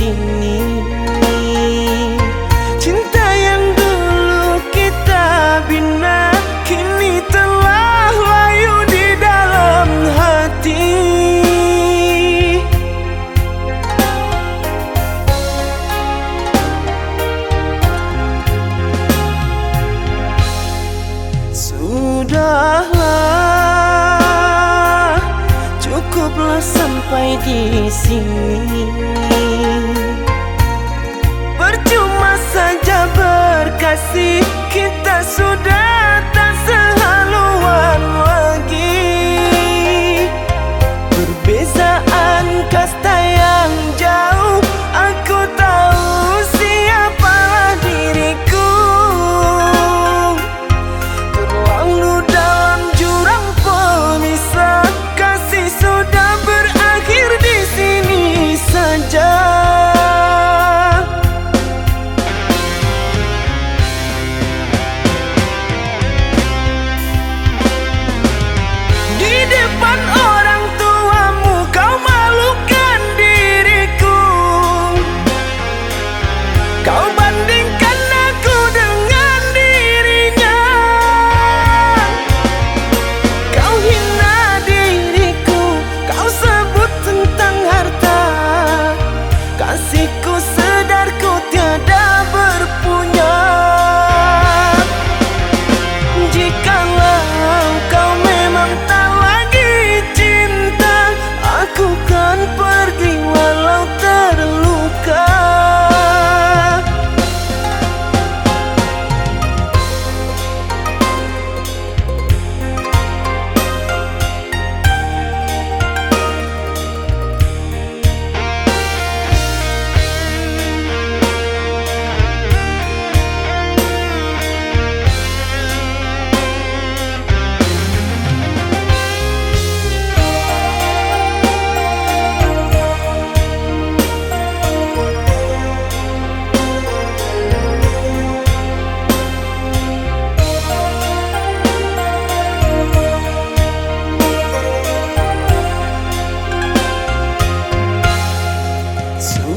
sini Cinta yang dulu kita bina Kini telah layu di dalam hati. Sudahlah Cukuplah sampai di sini. kasih kita sudah 高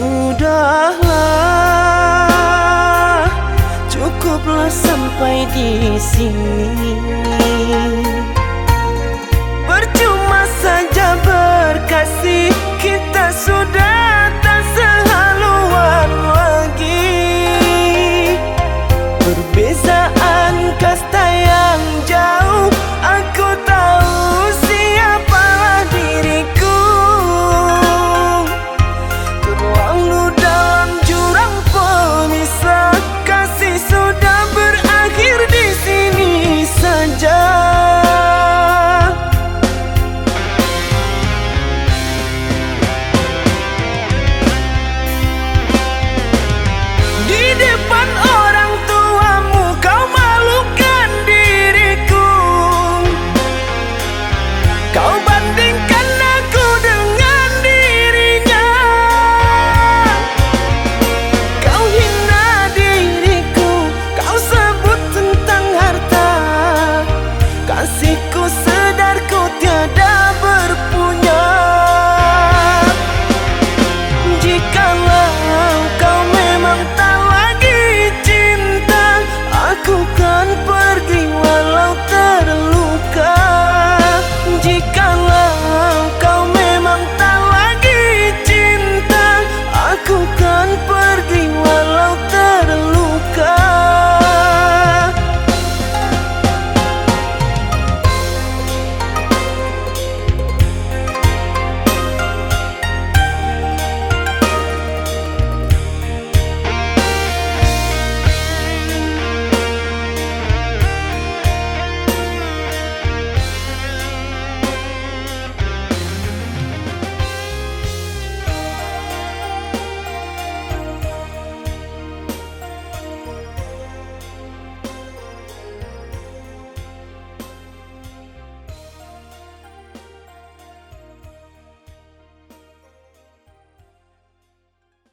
Sudahlah, cukuplah sampai di sini.